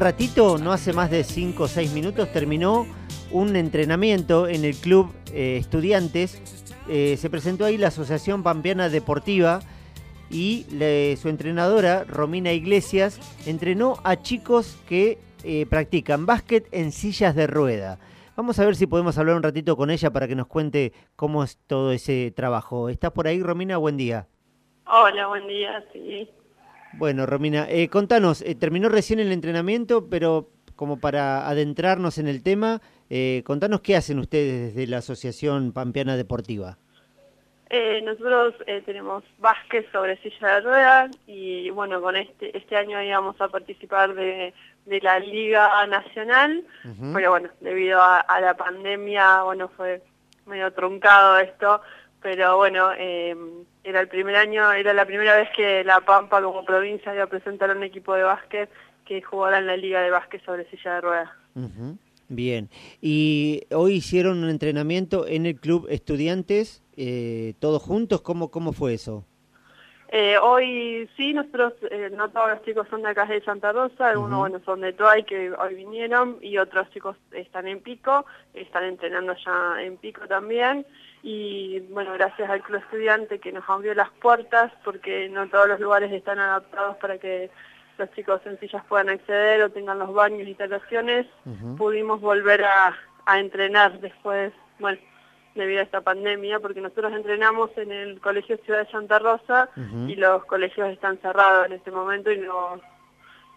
ratito, no hace más de 5 o 6 minutos, terminó un entrenamiento en el club eh, Estudiantes. Eh, se presentó ahí la Asociación Pampeana Deportiva y su entrenadora, Romina Iglesias, entrenó a chicos que eh, practican básquet en sillas de rueda. Vamos a ver si podemos hablar un ratito con ella para que nos cuente cómo es todo ese trabajo. ¿Estás por ahí, Romina? Buen día. Hola, buen día, sí. Bueno, Romina, eh, contanos, eh, terminó recién el entrenamiento, pero como para adentrarnos en el tema, eh, contanos qué hacen ustedes desde la Asociación Pampeana Deportiva. nosotros tenemos básquet sobre silla de ruedas y bueno, con este este año íbamos a participar de, la Liga Nacional, pero bueno, debido a, a, la pandemia, bueno, fue medio truncado esto, pero bueno, eh, era el primer año, era la primera vez que La Pampa como provincia iba a presentar un equipo de básquet que jugara en la liga de básquet sobre silla de ruedas. Bien, y hoy hicieron un entrenamiento en el club estudiantes, eh, todos juntos, ¿cómo, cómo fue eso? Eh, hoy sí, nosotros, eh, no todos los chicos son de acá de Santa Rosa, algunos bueno, son de Tuay que hoy vinieron y otros chicos están en Pico, están entrenando ya en Pico también y bueno, gracias al Club Estudiante que nos abrió las puertas porque no todos los lugares están adaptados para que los chicos sencillas puedan acceder o tengan los baños y instalaciones, pudimos volver a, a entrenar después, bueno, debido a esta pandemia, porque nosotros entrenamos en el Colegio Ciudad de Santa Rosa y los colegios están cerrados en este momento y no,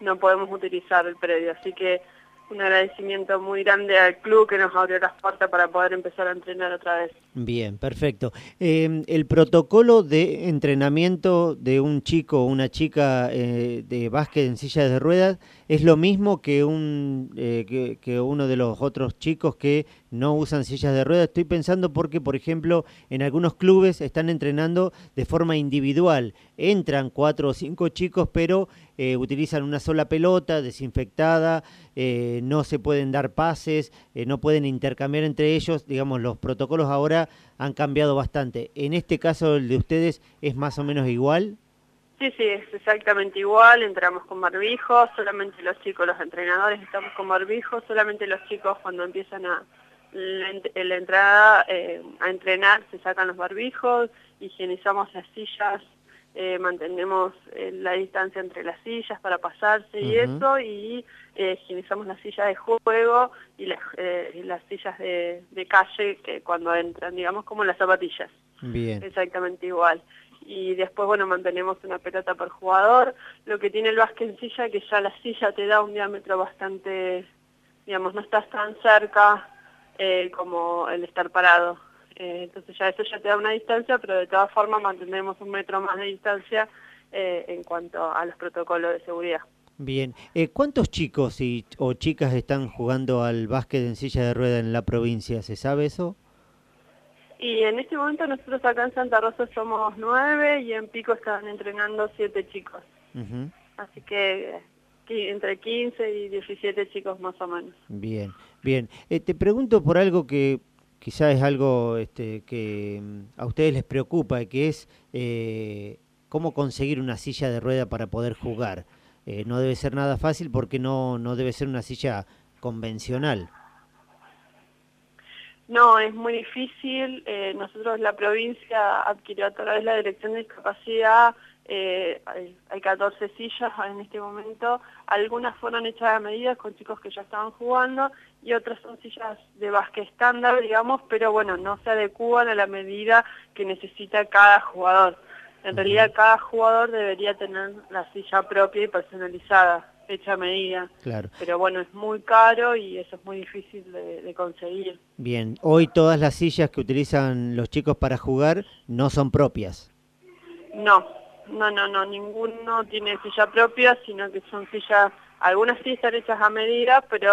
no podemos utilizar el predio. Así que un agradecimiento muy grande al club que nos abrió las puertas para poder empezar a entrenar otra vez. Bien, perfecto. Eh, el protocolo de entrenamiento de un chico o una chica eh, de básquet en silla de ruedas es lo mismo que, un, eh, que, uno de los otros chicos que no usan sillas de ruedas. Estoy pensando porque, por ejemplo, en algunos clubes están entrenando de forma individual. Entran cuatro o cinco chicos, pero eh, utilizan una sola pelota desinfectada, eh, no se pueden dar pases, no pueden intercambiar entre ellos. Digamos, los protocolos ahora han cambiado bastante. En este caso, el de ustedes es más o menos igual. Sí, sí, es exactamente igual, entramos con barbijo, solamente los chicos, los entrenadores estamos con barbijo, solamente los chicos cuando empiezan a la, entrada eh, a entrenar se sacan los barbijos, higienizamos las sillas, eh, mantenemos eh, la distancia entre las sillas para pasarse y eso, y higienizamos las sillas de juego y las, las sillas de, de calle que cuando entran, digamos como las zapatillas. Bien. Exactamente igual y después, bueno, mantenemos una pelota por jugador. Lo que tiene el básquet en silla, que ya la silla te da un diámetro bastante, digamos, no estás tan cerca eh, como el estar parado. Eh, entonces ya eso ya te da una distancia, pero de todas formas mantenemos un metro más de distancia eh, en cuanto a los protocolos de seguridad. Bien, ¿cuántos chicos y, o chicas están jugando al básquet en silla de rueda en la provincia? ¿Se sabe eso? Y en este momento nosotros acá en Santa Rosa somos nueve y en Pico están entrenando siete chicos. Así que, entre 15 y 17 chicos más o menos. Bien, bien. Eh, te pregunto por algo que quizá es algo este, que mm, a ustedes les preocupa, que es eh, cómo conseguir una silla de rueda para poder jugar. Eh, no debe ser nada fácil porque no, no debe ser una silla convencional. No, es muy difícil. Eh, nosotros, la provincia adquirió a través de la Dirección de Discapacidad, eh, hay, 14 sillas en este momento. Algunas fueron hechas a medida con chicos que ya estaban jugando y otras son sillas de básquet estándar, digamos, pero bueno, no se adecúan a la medida que necesita cada jugador. En realidad, cada jugador debería tener la silla propia y personalizada hecha medida. Claro. Pero bueno, es muy caro y eso es muy difícil de, conseguir. Bien, hoy todas las sillas que utilizan los chicos para jugar no son propias. No, no, no, no, ninguno tiene silla propia, sino que son sillas, algunas sí están hechas a medida, pero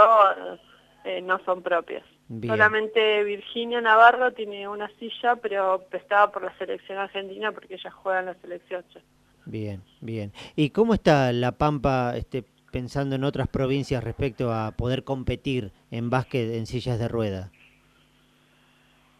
eh, no son propias. Solamente Virginia Navarro tiene una silla, pero prestada por la selección argentina porque ella juega en la selección. Bien, bien. ¿Y cómo está La Pampa este, pensando en otras provincias respecto a poder competir en básquet en sillas de rueda?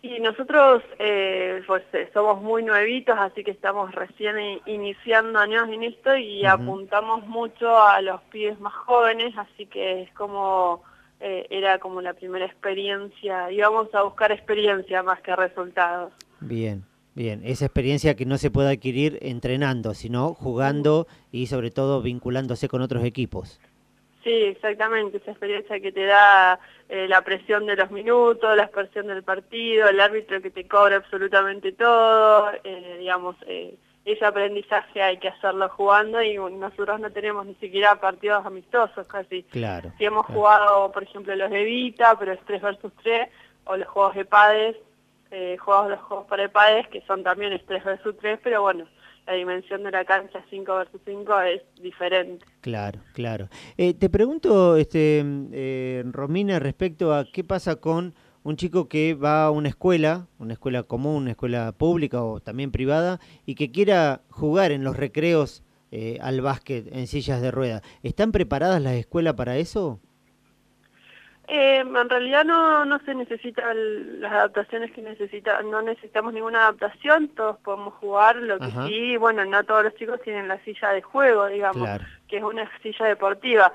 Y nosotros eh, pues eh, somos muy nuevitos, así que estamos recién iniciando años en esto y apuntamos mucho a los pibes más jóvenes, así que es como, eh, era como la primera experiencia, íbamos a buscar experiencia más que resultados. Bien, bien, esa experiencia que no se puede adquirir entrenando, sino jugando y sobre todo vinculándose con otros equipos. Sí, exactamente, esa experiencia que te da eh, la presión de los minutos, la presión del partido, el árbitro que te cobra absolutamente todo, eh, digamos, eh, ese aprendizaje hay que hacerlo jugando y nosotros no tenemos ni siquiera partidos amistosos casi. Claro. Si hemos jugado, por ejemplo, los de Vita, pero es 3 versus 3, o los juegos de PADES, eh, juegos los juegos para PADES, que son también es 3 versus 3, pero bueno, la dimensión de la cancha 5 versus 5 es diferente. Claro, claro. Eh, te pregunto, este, eh, Romina, respecto a qué pasa con un chico que va a una escuela, una escuela común, una escuela pública o también privada, y que quiera jugar en los recreos eh, al básquet en sillas de rueda. ¿Están preparadas las escuelas para eso? Eh, en realidad no, no se necesitan las adaptaciones que necesita, no necesitamos ninguna adaptación, todos podemos jugar, lo que sí, bueno, no todos los chicos tienen la silla de juego, digamos, que es una silla deportiva.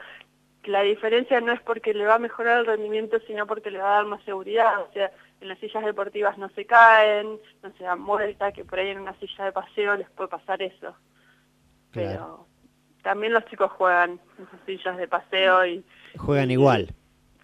La diferencia no es porque le va a mejorar el rendimiento, sino porque le va a dar más seguridad, o sea, en las sillas deportivas no se caen, no se dan vuelta, que por ahí en una silla de paseo les puede pasar eso. Pero también los chicos juegan en sus sillas de paseo y... Juegan igual.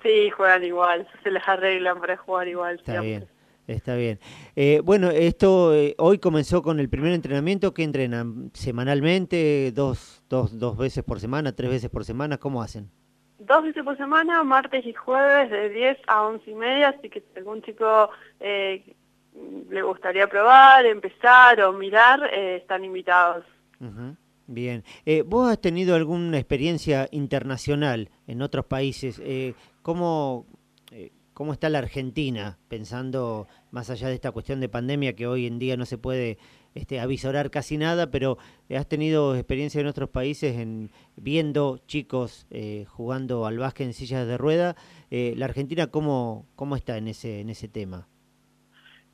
Sí, juegan igual, se les arreglan para jugar igual. Está bien. Está bien. Eh, bueno, esto eh, hoy comenzó con el primer entrenamiento. ¿Qué entrenan? ¿Semanalmente? Dos, dos, ¿Dos veces por semana? ¿Tres veces por semana? ¿Cómo hacen? Dos veces por semana, martes y jueves de 10 a 11 y media. Así que si algún chico eh, le gustaría probar, empezar o mirar, están invitados. Bien. ¿Vos has tenido alguna experiencia internacional en otros países? ¿Cómo, eh, ¿Cómo está la Argentina pensando más allá de esta cuestión de pandemia que hoy en día no se puede este, avisorar casi nada, pero has tenido experiencia en otros países en viendo chicos eh, jugando al básquet en sillas de rueda. Eh, ¿La Argentina cómo, cómo está en ese, en ese tema?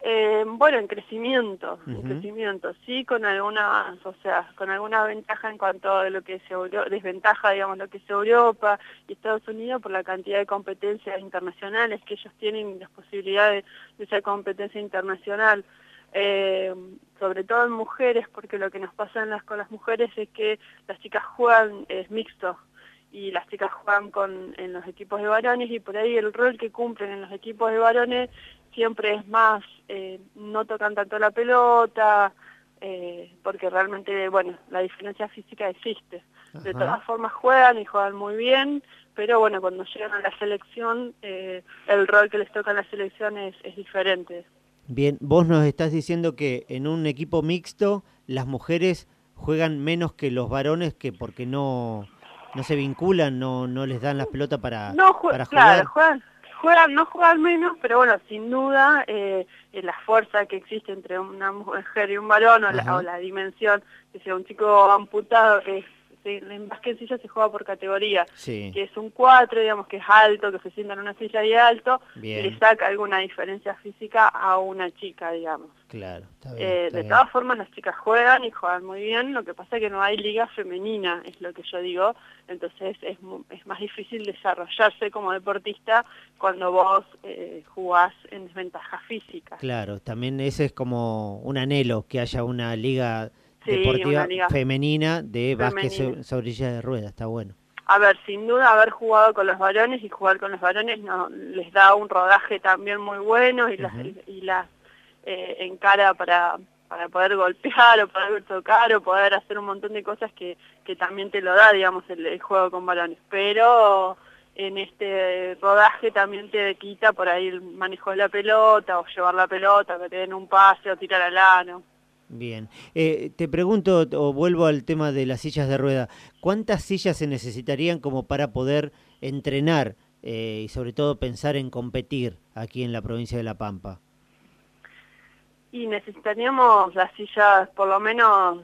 Eh, bueno, en crecimiento, en crecimiento, sí, con algunas, o sea, con alguna ventaja en cuanto a lo que es Europa, desventaja, digamos, lo que es Europa y Estados Unidos por la cantidad de competencias internacionales que ellos tienen, las posibilidades de esa competencia internacional, eh, sobre todo en mujeres, porque lo que nos pasa en las, con las mujeres es que las chicas juegan, es mixto, y las chicas juegan con, en los equipos de varones y por ahí el rol que cumplen en los equipos de varones siempre es más, eh, no tocan tanto la pelota, eh, porque realmente, bueno, la diferencia física existe. De todas formas juegan y juegan muy bien, pero bueno, cuando llegan a la selección, eh, el rol que les toca en la selección es, es diferente. Bien, vos nos estás diciendo que en un equipo mixto las mujeres juegan menos que los varones que porque no no se vinculan, no no les dan las pelotas para, no, para jugar. Claro, juegan, juegan, no juegan menos, pero bueno, sin duda eh, la fuerza que existe entre una mujer y un varón o la, o la, dimensión, que sea un chico amputado que en básquet silla se juega por categoría, que es un 4, digamos que es alto, que se sienta en una silla de alto, y le saca alguna diferencia física a una chica, digamos. Claro, eh, de todas formas las chicas juegan y juegan muy bien, lo que pasa es que no hay liga femenina, es lo que yo digo, entonces es, es más difícil desarrollarse como deportista cuando vos eh, jugás en desventaja física. Claro, también ese es como un anhelo, que haya una liga deportiva femenina de básquet sobre de ruedas, está bueno. A ver, sin duda haber jugado con los varones y jugar con los varones no, les da un rodaje también muy bueno y las, y las eh, encara para, para poder golpear o poder tocar o poder hacer un montón de cosas que, que también te lo da, digamos, el, juego con varones. Pero en este rodaje también te quita por ahí el manejo de la pelota o llevar la pelota, que te den un pase o tirar al ano. Bien. Eh, te pregunto, o vuelvo al tema de las sillas de rueda, ¿cuántas sillas se necesitarían como para poder entrenar eh, y sobre todo pensar en competir aquí en la provincia de La Pampa? Y necesitaríamos las sillas por lo menos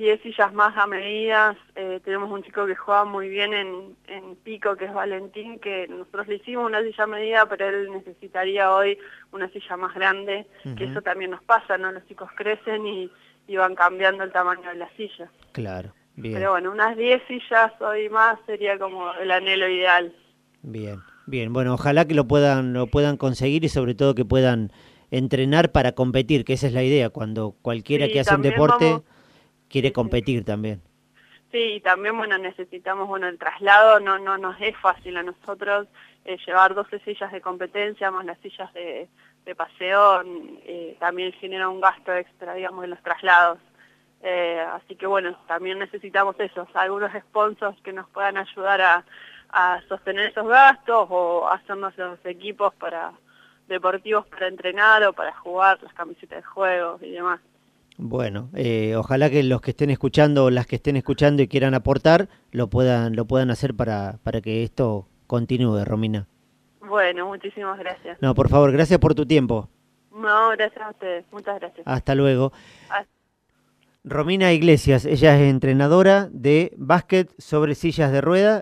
10 sillas más a medidas. Eh, tenemos un chico que juega muy bien en, en, pico, que es Valentín, que nosotros le hicimos una silla a medida, pero él necesitaría hoy una silla más grande, que eso también nos pasa, ¿no? Los chicos crecen y, y, van cambiando el tamaño de la silla. Claro, bien. Pero bueno, unas 10 sillas hoy más sería como el anhelo ideal. Bien, bien. Bueno, ojalá que lo puedan, lo puedan conseguir y sobre todo que puedan entrenar para competir, que esa es la idea, cuando cualquiera que hace un deporte quiere competir también. Sí, y también, bueno, necesitamos, bueno, el traslado no, no nos es fácil a nosotros eh, llevar 12 sillas de competencia más las sillas de, paseo, eh, también genera un gasto extra, digamos, en los traslados. Eh, así que, bueno, también necesitamos eso, algunos sponsors que nos puedan ayudar a, a sostener esos gastos o hacernos los equipos para deportivos para entrenar o para jugar, las camisetas de juego y demás. Bueno, eh, ojalá que los que estén escuchando o las que estén escuchando y quieran aportar lo puedan lo puedan hacer para, para que esto continúe, Romina. Bueno, muchísimas gracias. No, por favor, gracias por tu tiempo. No, gracias a ustedes. Muchas gracias. Hasta luego. Romina Iglesias, ella es entrenadora de básquet sobre sillas de rueda.